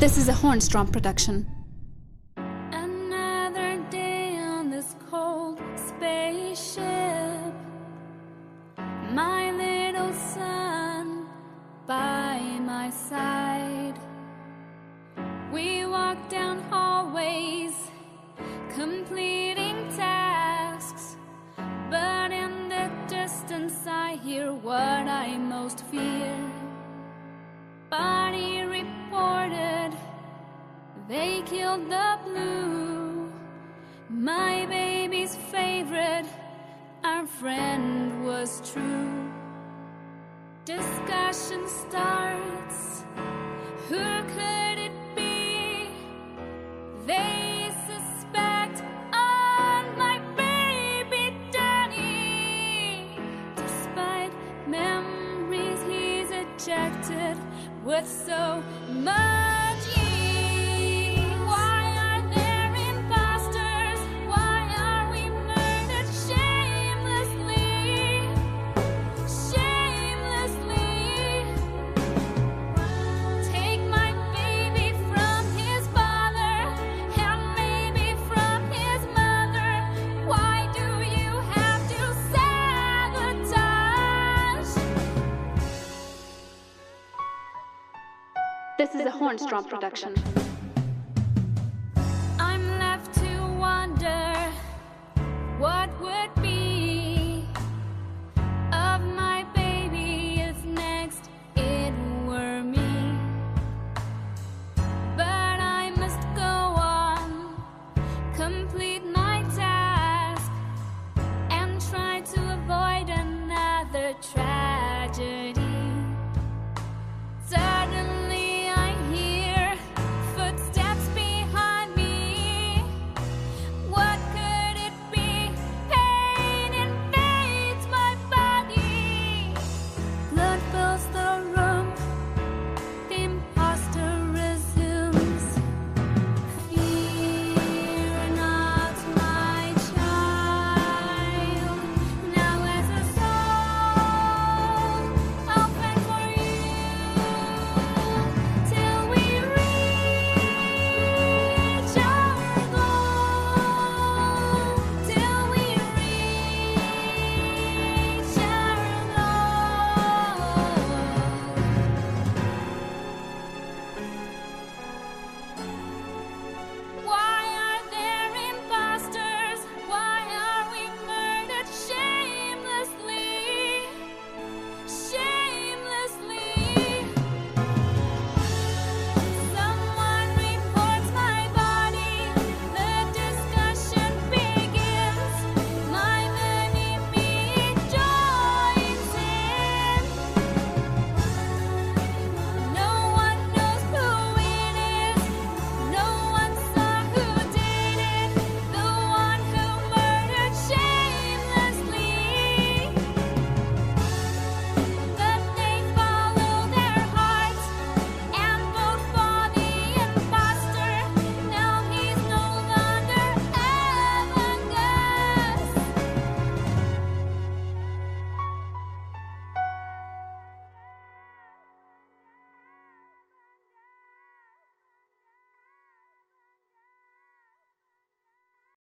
This is a Hornstrom production. Another day on this cold spaceship. My little son by my side. We walk down hallways, completing tasks. But in the distance, I hear what I most. They killed the blue. My baby's favorite, our friend was true. Discussion starts. Who could it be? They suspect on my baby Danny. Despite memories he's ejected with so much This is a Hornstrom production. I'm left to wonder what would be of my baby next it were me. But I must go on, complete my task, and try to avoid another tragedy.